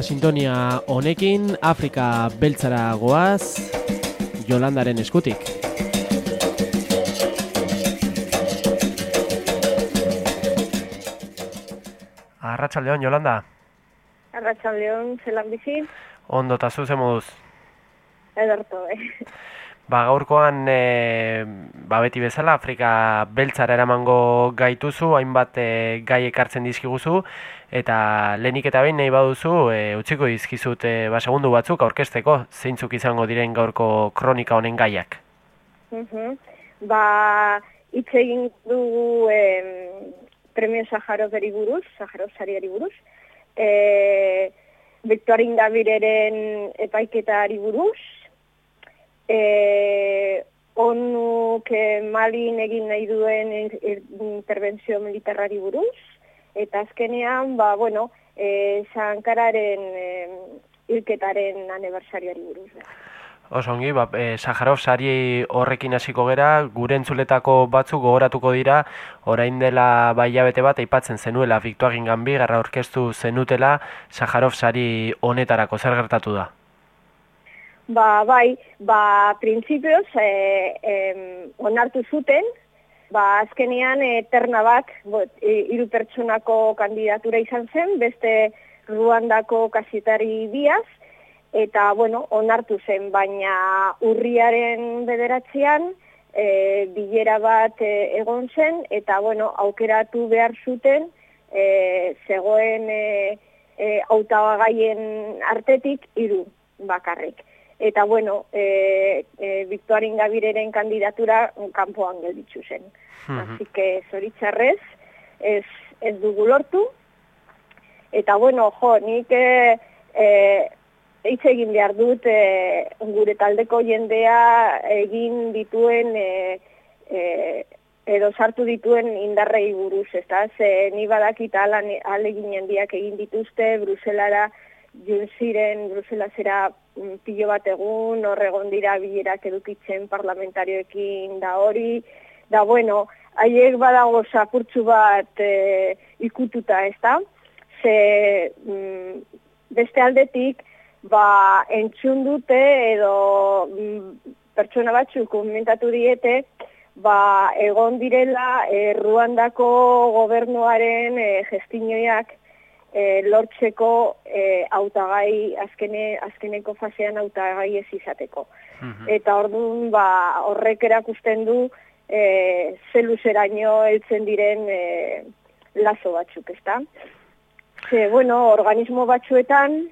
eta sintonia honekin Afrika beltzara goaz Jolandaren eskutik. Arratxaldeon, Jolanda? Arratxaldeon, zelan bizi? Ondo, eta zuzen moduz? Ederto, eh? Ba, gaurkoan e, ba, beti bezala Afrika beltzara eramango gaituzu, hainbat e, gai ekartzen dizkiguzu, eta lehenik eta behin nahi baduzu, e, utziko dizkizut e, ba, segundu batzuk aurkesteko, zeintzuk izango diren gaurko kronika honen gaiak. Uh Ba, hitz egin dugu e, premio Saharov buruz, Saharov sariari buruz, e, Victorin Davireren epaiketari buruz, e, onuk malin egin nahi duen intervenzio militarrari buruz, eta azkenean, ba, bueno, e, Sankararen e, ilketaren aniversariari buruz. Osongi, ba, e, Saharov sari horrekin hasiko gera, gure entzuletako batzuk gogoratuko dira, orain dela bai bete bat, aipatzen zenuela, Victuagin Gambi, garra orkestu zenutela, Saharov sari honetarako zer gertatu da? Ba, bai, ba, prinsipioz, e, e, onartu zuten, ba, azkenean, eterna bat, bot, iru pertsonako kandidatura izan zen, beste Ruandako kasitari biaz, eta, bueno, onartu zen, baina urriaren bederatzean, e, bilera bat e, egon zen, eta, bueno, aukeratu behar zuten, e, zegoen e, e, autagagaien artetik, iru bakarrik eta bueno, e, e, Victorin Gabireren kandidatura kanpoan gelditzu zen. Uh -huh. Así que zoritxarrez, ez, ez dugu lortu, eta bueno, jo, nik e, e, eitz egin behar dut e, gure taldeko jendea egin dituen e, e, edo sartu dituen indarrei buruz, ez da? Ze ni badakita alegin handiak egin dituzte, Bruselara, jun ziren Bruselasera mm, pilo bat egun, horregon dira bilerak edukitzen parlamentarioekin da hori, da bueno, haiek badago zapurtzu bat e, ikututa ez da, ze mm, beste aldetik, ba, entzun dute edo mm, pertsona batzuk komentatu diete, ba, egon direla e, Ruandako gobernuaren e, gestinoiak e, lortzeko e, autagai azkene, azkeneko fasean autagai ez izateko. Mhm. Eta orduan ba, horrek erakusten du e, zeluzeraino heltzen diren e, lazo batzuk, ezta? Ze, bueno, organismo batzuetan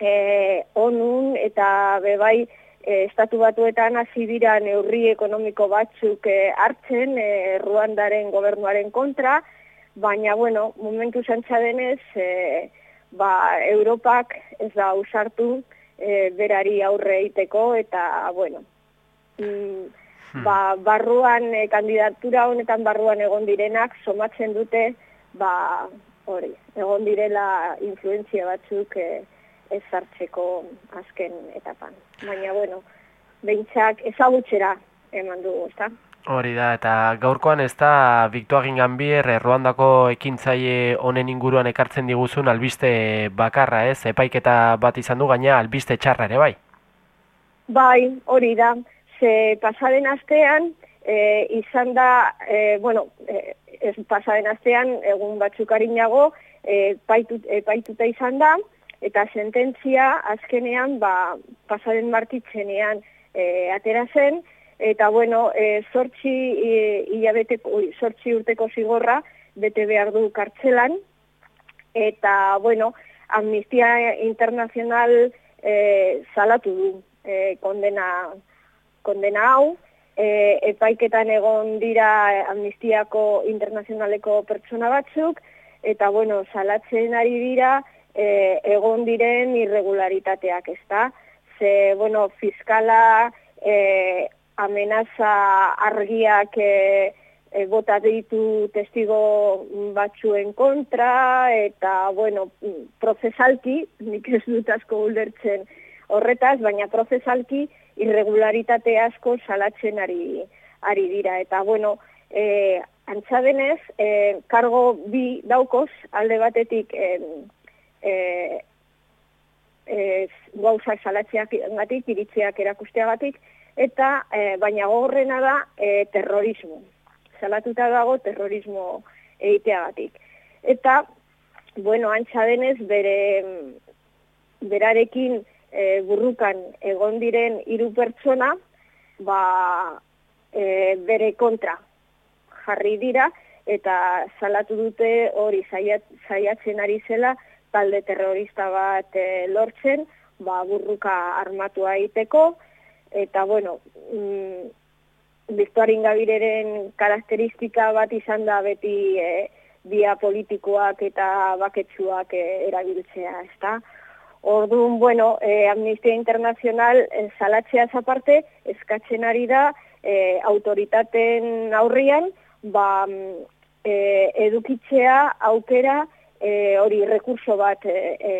e, onun eta bebai e, estatu batuetan hasi dira neurri ekonomiko batzuk e, hartzen e, Ruandaren gobernuaren kontra, baina, bueno, momentu zantza denez, e, ba, Europak ez da usartu e, berari aurre eiteko, eta, bueno, mm, hmm. ba, barruan, e, kandidatura honetan barruan egon direnak, somatzen dute, ba, hori, egon direla influenzia batzuk e, ez hartzeko azken etapan. Baina, bueno, behintzak ezagutxera eman dugu, ezta? Hori da, eta gaurkoan ez da Victoagin Gambier erroandako ekintzaile honen inguruan ekartzen diguzun albiste bakarra, ez? Epaiketa bat izan du gaina albiste txarra ere, bai? Bai, hori da. Ze pasaren astean, e, izan da, e, bueno, e, ez pasaren astean, egun batzukarinago, e, epaituta izan da, eta sententzia azkenean, ba, pasaren martitzenean e, atera zen, eta bueno, e, sortxi e, hilabeteko, sortxi urteko zigorra bete behar du kartzelan, eta bueno, amnistia internazional e, salatu du e, kondena, kondena hau, e, epaiketan egon dira amnistiako internazionaleko pertsona batzuk, eta bueno, salatzen ari dira e, egon diren irregularitateak, ezta? Ze, bueno, fiskala e, amenaza argiak e, e, bota ditu testigo batzuen kontra, eta, bueno, prozesalki, nik ez dut asko ulertzen horretaz, baina prozesalki irregularitate asko salatzen ari, ari dira. Eta, bueno, e, antzadenez, e, kargo bi daukoz, alde batetik, e, e, e, gauza salatzeak gatik, iritziak erakusteagatik, eta e, baina gogorrena da e, terrorismo. Salatuta dago terrorismo egiteagatik. Eta, bueno, antxa denez, bere, berarekin e, burrukan egon diren hiru pertsona, ba, e, bere kontra jarri dira, eta salatu dute hori saiatzen ari zela talde terrorista bat e, lortzen, ba, burruka armatua egiteko, eta bueno, mm, Victorin Gabireren karakteristika bat izan da beti e, dia politikoak eta baketsuak e, erabiltzea, ezta? Orduan, bueno, e, Amnistia Internacional e, salatzea aparte eskatzen ari da e, autoritaten aurrian, ba, mm, e, edukitzea aukera e, hori rekurso bat e, e,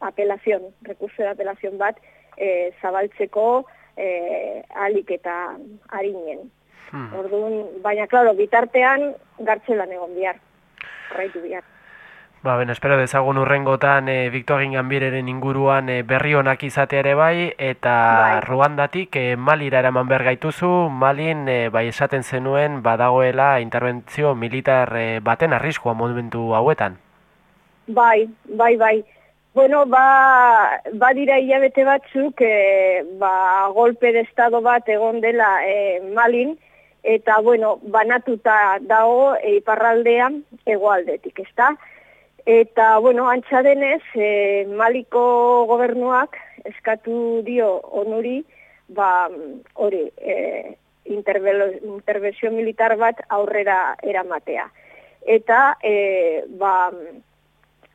apelazion, rekurso de apelazion bat e, zabaltzeko e, alik eta harinen. Hmm. Orduan, baina, klaro, bitartean gartzelan egon bihar, raitu bihar. Ba, ben, espero dezagun urrengotan e, Victor Ginganbireren inguruan e, berri honak izatea ere bai, eta bai. Ruandatik e, Malira eraman behar gaituzu, Malin e, bai esaten zenuen badagoela interbentzio militar e, baten arriskua momentu hauetan. Bai, bai, bai. Bueno, ba, ba dira hilabete batzuk, e, ba, golpe de estado bat egon dela e, Malin, eta, bueno, banatuta dago e, iparraldean egoaldetik, ezta? Eta, bueno, antxa denez, e, Maliko gobernuak eskatu dio onuri, ba, hori, e, intervenzio militar bat aurrera eramatea. Eta, e, ba,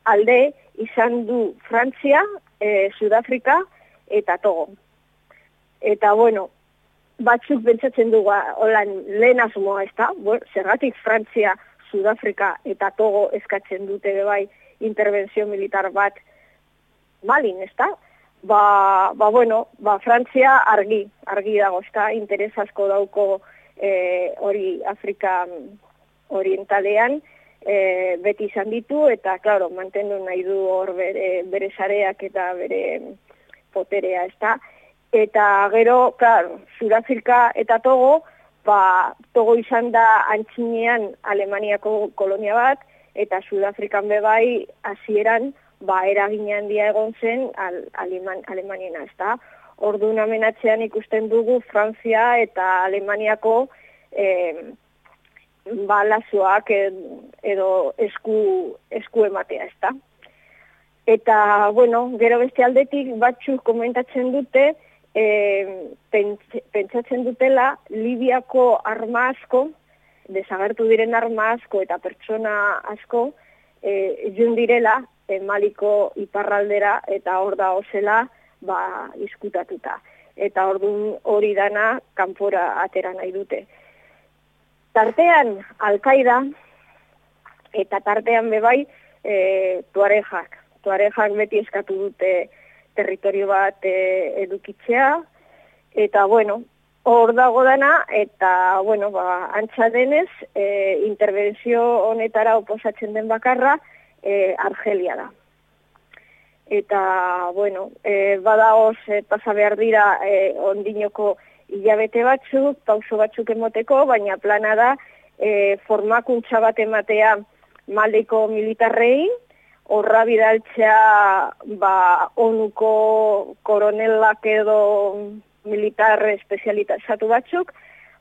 alde izan du Frantzia, e, Sudafrika eta Togo. Eta, bueno, batzuk bentsatzen dugu, holan, lehen asmoa, ez da? Bueno, zergatik Frantzia, Sudafrika eta Togo eskatzen dute bai intervenzio militar bat malin, ez da? Ba, ba, bueno, ba, Frantzia argi, argi dago, ez da, interes asko dauko e, hori Afrika orientalean, e, beti izan ditu, eta, klaro, mantendu nahi du hor bere, bere sareak eta bere poterea, ez da? Eta gero, klaro, Sudafrika eta Togo, ba, togo izan da antxinean Alemaniako kolonia bat, eta Sudafrikan bebai hasieran ba, eragin handia egon zen al, Aleman, Alemaniena, ez da? Ordu amenatzean ikusten dugu Frantzia eta Alemaniako eh, balazoak edo esku, esku ematea, ez da? Eta, bueno, gero beste aldetik batzuk komentatzen dute, e, pentsatzen dutela Libiako arma asko, desagertu diren arma asko eta pertsona asko, e, jun direla e, Maliko iparraldera eta hor da osela ba, izkutatuta. Eta orduan hori dana kanpora atera nahi dute. Tartean Alkaida eta tartean bebai e, tuarejak. Tuarejak beti eskatu dute territorio bat e, edukitzea, eta bueno, hor dago dana, eta bueno, ba, antxa denez, e, intervenzio honetara oposatzen den bakarra, e, Argelia da. Eta, bueno, e, bada hoz, e, pasa behar dira e, ondinoko hilabete batzuk, pauso batzuk emoteko, baina plana da, e, formakuntza bat ematea maldeko militarrei, horra bidaltzea ba, onuko koronelak edo militar espezialitazatu batzuk,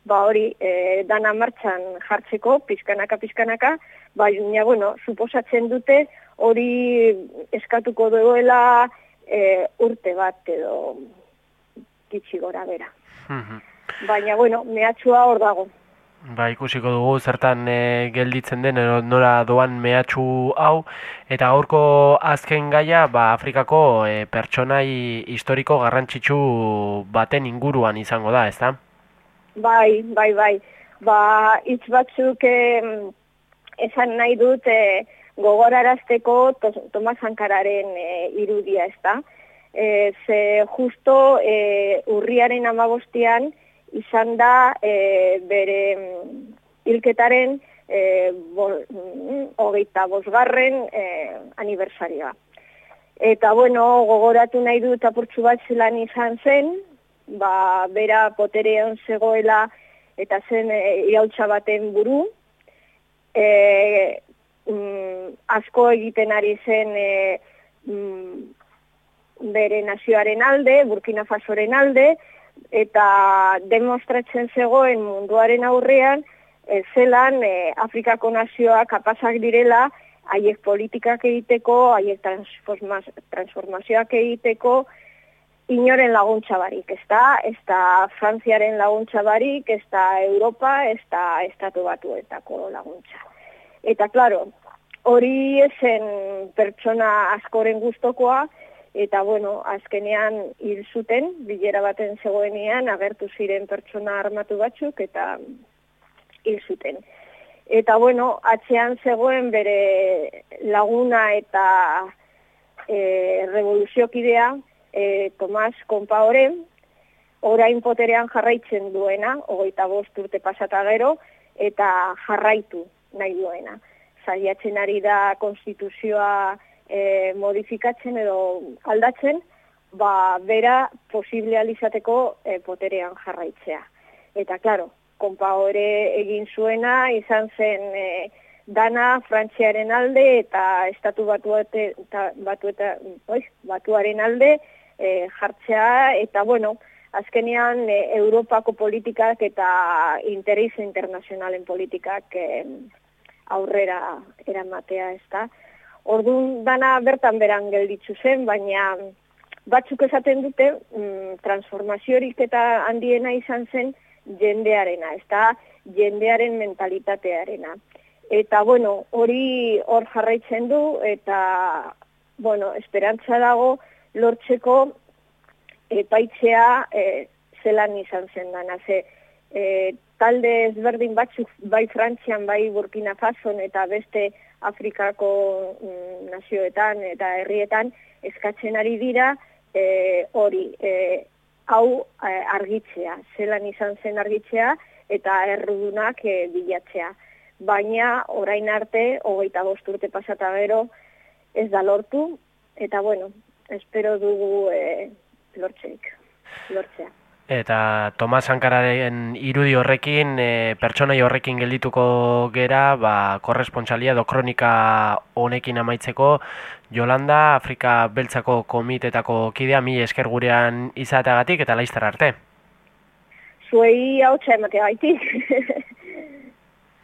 ba hori e, dana martxan jartzeko, pizkanaka, pizkanaka, ba, ja, bueno, suposatzen dute hori eskatuko duela e, urte bat edo gitsi gora bera. Baina, bueno, mehatxua hor dago. Ba, ikusiko dugu zertan e, gelditzen den nora doan mehatxu hau eta gaurko azken gaia ba, Afrikako e, pertsonai historiko garrantzitsu baten inguruan izango da, ezta? Bai, bai, bai. Ba, hitz batzuk e, esan nahi dut e, gogorarazteko Tomas Sankararen e, irudia, ezta? E, ze justo e, urriaren amagostian, izan da e, bere mm, hilketaren e, bo, mm, hogeita bosgarren e, aniversarioa. Eta, bueno, gogoratu nahi du apurtxu bat zelan izan zen, ba, bera poterean zegoela eta zen e, baten buru. E, mm, asko egiten ari zen e, mm, bere nazioaren alde, Burkina Fasoren alde, eta demostratzen zegoen munduaren aurrean, e, zelan e, Afrikako nazioa kapazak direla, haiek politikak egiteko, haiek transformazioak egiteko, inoren laguntza barik, ez da, ez da Frantziaren laguntza barik, ez da Europa, ez da Estatu Batuetako laguntza. Eta, klaro, hori esen pertsona askoren gustokoa, eta, bueno, azkenean hil zuten, bilera baten zegoenean, agertu ziren pertsona armatu batzuk, eta hil zuten. Eta, bueno, atzean zegoen bere laguna eta e, revoluziokidea, e, Tomas Kompaore, orain poterean jarraitzen duena, hogeita bost urte pasata gero, eta jarraitu nahi duena. Zaiatzen ari da konstituzioa e, modifikatzen edo aldatzen, ba, bera posiblealizateko e, poterean jarraitzea. Eta, klaro, Kompaore egin zuena, izan zen... E, dana Frantziaren alde eta estatu batuete, eta, batu eta, batuaren alde e, jartzea eta bueno, azkenean e, Europako politikak eta interes internazionalen politikak e, aurrera eramatea ez da. Orduan dana bertan beran gelditzu zen, baina batzuk esaten dute mm, transformaziorik eta handiena izan zen jendearena, ez da jendearen mentalitatearena. Eta, bueno, hori hor jarraitzen du, eta, bueno, esperantza dago, lortzeko epaitzea e, zelan izan zen dana. Ze, e, talde ezberdin batzuk bai Frantzian, bai Burkina Fason eta beste Afrikako mm, nazioetan eta herrietan eskatzen ari dira e, hori e, hau e, argitzea, zelan izan zen argitzea eta errudunak e, bilatzea. Baina orain arte, hogeita bost urte pasata gero, ez da lortu, eta bueno, espero dugu e, lortzeik, lortzea. Eta Tomas Sankararen irudi horrekin, e, pertsonai horrekin geldituko gera, ba, korrespontsalia do kronika honekin amaitzeko, Jolanda, Afrika Beltzako komitetako kidea, mi esker gurean izateagatik eta laiztar arte. Zuei hau txematea gaitik.